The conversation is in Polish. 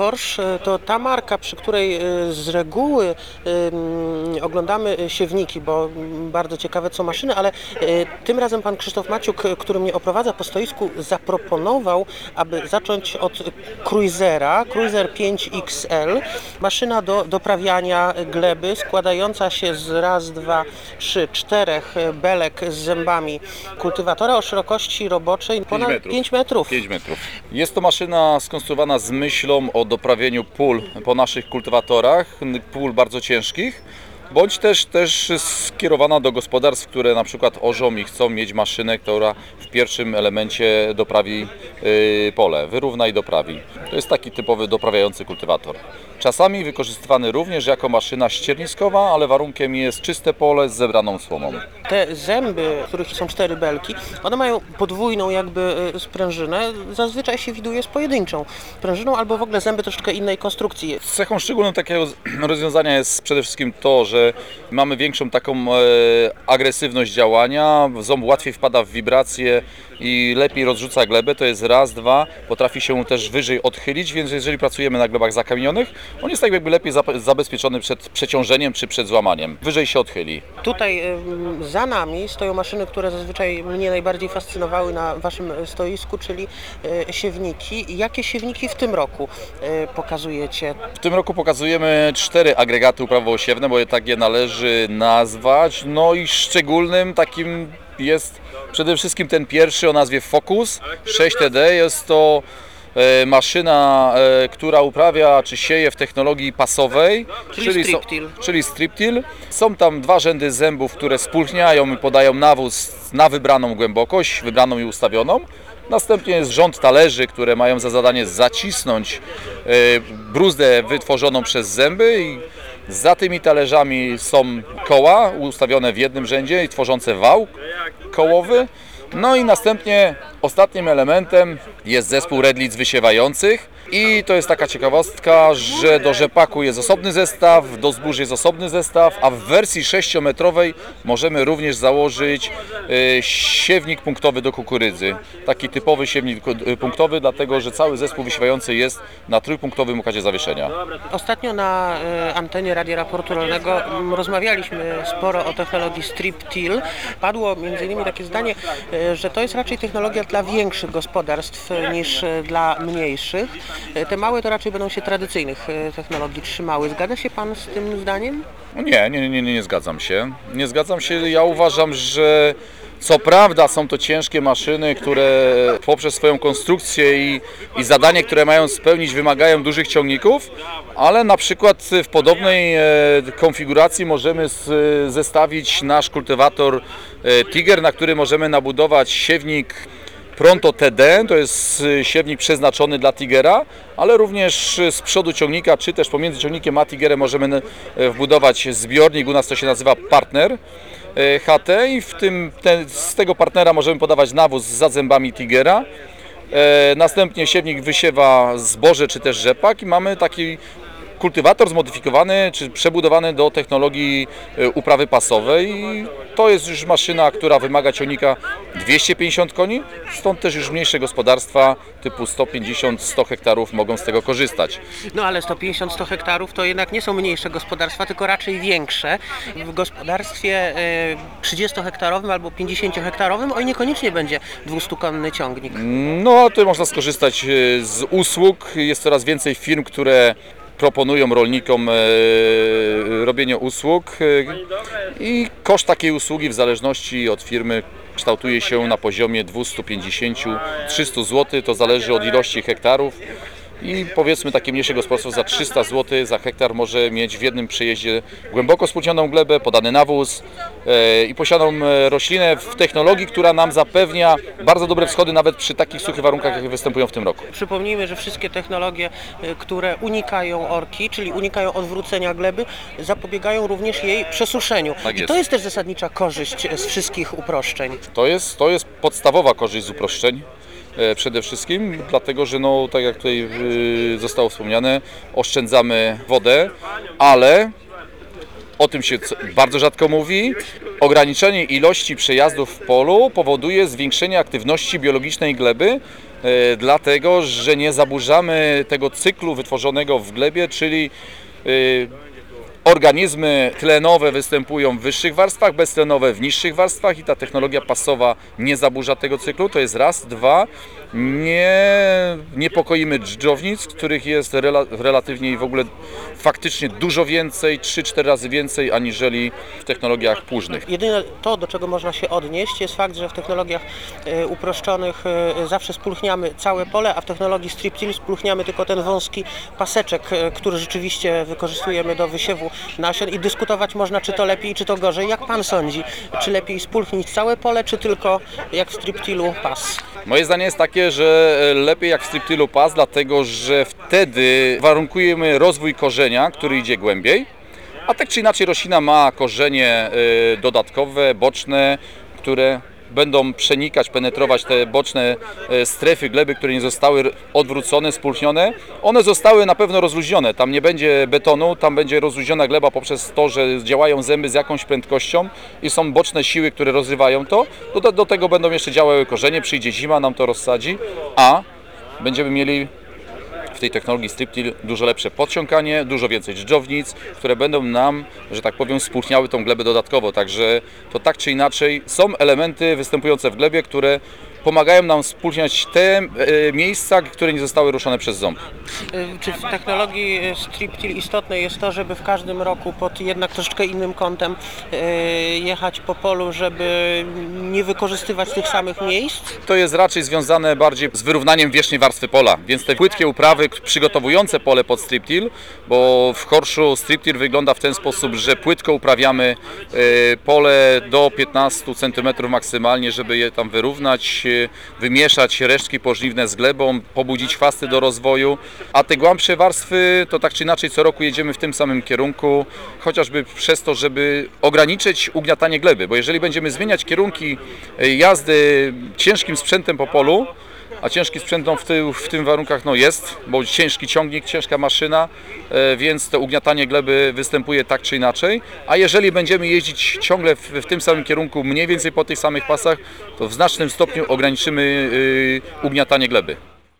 Korsz e, to ta marka, przy której e, z reguły e, mm, oglądamy siewniki, bo mm, bardzo ciekawe co maszyny, ale tym razem pan Krzysztof Maciuk, który mnie oprowadza po stoisku, zaproponował, aby zacząć od Cruisera, Cruiser 5XL, maszyna do doprawiania gleby składająca się z raz, dwa, trzy, czterech belek z zębami kultywatora o szerokości roboczej ponad metrów. 5 metrów. 5 metrów. Jest to maszyna skonstruowana z myślą o doprawieniu pól po naszych kultywatorach, pól bardzo ciężkich, bądź też, też skierowana do gospodarstw, które na przykład orzą i chcą mieć maszynę, która w pierwszym elemencie doprawi y, pole, wyrówna i doprawi. To jest taki typowy doprawiający kultywator. Czasami wykorzystywany również jako maszyna ścierniskowa, ale warunkiem jest czyste pole z zebraną słomą. Te zęby, w których są cztery belki, one mają podwójną jakby y, sprężynę. Zazwyczaj się widuje z pojedynczą sprężyną albo w ogóle zęby troszeczkę innej konstrukcji. Cechą szczególną takiego rozwiązania jest przede wszystkim to, że mamy większą taką e, agresywność działania, ząb łatwiej wpada w wibracje i lepiej rozrzuca glebę, to jest raz, dwa, potrafi się też wyżej odchylić, więc jeżeli pracujemy na glebach zakamienionych, on jest tak jakby lepiej zabezpieczony przed przeciążeniem czy przed złamaniem. Wyżej się odchyli. Tutaj za nami stoją maszyny, które zazwyczaj mnie najbardziej fascynowały na waszym e, stoisku, czyli e, siewniki. Jakie siewniki w tym roku pokazujecie? W tym roku pokazujemy cztery agregaty uprawoosiewne, bo je je należy nazwać. No i szczególnym takim jest przede wszystkim ten pierwszy o nazwie Focus 6TD. Jest to e, maszyna, e, która uprawia czy sieje w technologii pasowej, Czyli czyli strip-till. Są tam dwa rzędy zębów, które spulchniają i podają nawóz na wybraną głębokość, wybraną i ustawioną. Następnie jest rząd talerzy, które mają za zadanie zacisnąć e, bruzdę wytworzoną przez zęby i za tymi talerzami są koła ustawione w jednym rzędzie i tworzące wał kołowy. No i następnie ostatnim elementem jest zespół redlic wysiewających i to jest taka ciekawostka, że do rzepaku jest osobny zestaw, do zbóż jest osobny zestaw, a w wersji 6-metrowej możemy również założyć e, siewnik punktowy do kukurydzy. Taki typowy siewnik e, punktowy, dlatego że cały zespół wysiewający jest na trójpunktowym układzie zawieszenia. Ostatnio na e, antenie Radia Raportu Rolnego rozmawialiśmy sporo o technologii strip-till. Padło między innymi takie zdanie, że to jest raczej technologia dla większych gospodarstw niż dla mniejszych. E, Te małe to raczej będą się tradycyjnych e, technologii trzymały. Zgadza się Pan z tym zdaniem? No Nie, nie, nie, nie, nie zgadzam się. Nie zgadzam się. Ja uważam, że co prawda są to ciężkie maszyny, które poprzez swoją konstrukcję i, i zadanie, które mają spełnić, wymagają dużych ciągników, ale na przykład w podobnej e, konfiguracji możemy zestawić nasz kultywator Tiger, na który możemy nabudować siewnik Pronto TD to jest y, siewnik przeznaczony dla Tigera, ale również y, z przodu ciągnika, czy też pomiędzy ciągnikiem a Tigerem możemy y, wbudować zbiornik, u nas to się nazywa partner HT i w tym, z tego partnera możemy podawać nawóz za zębami Tigera. Następnie siewnik wysiewa zboże czy też rzepak i mamy taki kultywator zmodyfikowany czy przebudowany do technologii e, uprawy pasowej. I To jest już maszyna, która wymaga ciągnika 250 koni, stąd też już mniejsze gospodarstwa typu 150-100 hektarów mogą z tego korzystać. No ale 150-100 hektarów to jednak nie są mniejsze gospodarstwa, tylko raczej większe. W gospodarstwie e, 30-hektarowym albo 50-hektarowym oj niekoniecznie będzie 200-konny ciągnik. No a tu można skorzystać e, z usług. Jest coraz więcej firm, które proponują rolnikom e, robienie usług e, i koszt takiej usługi w zależności od firmy kształtuje się na poziomie 250-300 zł. To zależy od ilości hektarów. I powiedzmy takie mniejsze gospodarstwo za 300 zł za hektar może mieć w jednym przejeździe głęboko spłucioną glebę, podany nawóz e, i posiadaną e, roślinę w technologii, która nam zapewnia bardzo dobre wschody nawet przy takich suchych warunkach, jakie występują w tym roku. Przypomnijmy, że wszystkie technologie, e, które unikają orki, czyli unikają odwrócenia gleby, zapobiegają również jej przesuszeniu. Tak I jest. to jest też zasadnicza korzyść z wszystkich uproszczeń. To jest, to jest podstawowa korzyść z uproszczeń. E, Przede wszystkim, dlatego że, no, tak jak tutaj y, zostało wspomniane, oszczędzamy wodę, ale o tym się bardzo rzadko mówi. Ograniczenie ilości przejazdów w polu powoduje zwiększenie aktywności biologicznej gleby, e, dlatego że nie zaburzamy tego cyklu wytworzonego w glebie, czyli e, organizmy tlenowe występują w wyższych warstwach, beztlenowe w niższych warstwach i ta technologia pasowa nie zaburza tego cyklu. To jest raz. Dwa, nie niepokoimy dżdżownic, których jest rela, relatywnie i w ogóle faktycznie dużo więcej, 3-4 razy więcej aniżeli w technologiach płużnych. Jedyne to, do czego można się odnieść, jest fakt, że w technologiach e, uproszczonych e, zawsze spulchniamy całe pole, a w technologii strip till spulchniamy tylko ten wąski paseczek, e, który rzeczywiście wykorzystujemy do wysiewu nasion i dyskutować można, czy to lepiej, czy to gorzej. Jak pan sądzi, czy lepiej spulchnić całe pole, czy tylko jak w strip tillu pas? Moje zdanie jest takie, że lepiej jak w striptilu pas, dlatego że wtedy warunkujemy rozwój korzenia, który idzie głębiej, a tak czy inaczej roślina ma korzenie y, dodatkowe, boczne, które będą przenikać, penetrować te boczne e, strefy gleby, które nie zostały odwrócone, spulchnione. One zostały na pewno rozluźnione. Tam nie będzie betonu, tam będzie rozluźniona gleba poprzez to, że działają zęby z jakąś prędkością i są boczne siły, które rozrywają to. Do, do tego będą jeszcze działały korzenie, przyjdzie zima, nam to rozsadzi, a będziemy mieli w tej technologii striptil dużo lepsze podciąganie, dużo więcej dżdżownic, które będą nam, że tak powiem, spłuchniały tą glebę dodatkowo. Także to tak czy inaczej są elementy występujące w glebie, które pomagają nam spulchniać te e, miejsca, które nie zostały ruszone przez ząb. Y, Czy w technologii y, strip till istotne jest to, żeby w każdym roku pod jednak troszeczkę innym kątem y, jechać po polu, żeby nie wykorzystywać tych samych miejsc? To jest raczej związane bardziej z wyrównaniem wierzchniej warstwy pola, więc te płytkie uprawy przygotowujące pole pod striptil, bo w korszu striptil wygląda w ten sposób, że płytko uprawiamy pole do 15 cm maksymalnie, żeby je tam wyrównać, wymieszać resztki pożniwne z glebą, pobudzić chwasty do rozwoju, a te głębsze warstwy to tak czy inaczej co roku jedziemy w tym samym kierunku, chociażby przez to, żeby ograniczyć ugniatanie gleby, bo jeżeli będziemy zmieniać kierunki e, jazdy ciężkim sprzętem po polu, a ciężki sprzęt no, w, ty, w tym warunkach no, jest, bo ciężki ciągnik, ciężka maszyna, e, więc to ugniatanie gleby występuje tak czy inaczej. A jeżeli będziemy jeździć ciągle w, w tym samym kierunku, mniej więcej po tych samych pasach, to w znacznym stopniu ograniczymy y, ugniatanie gleby.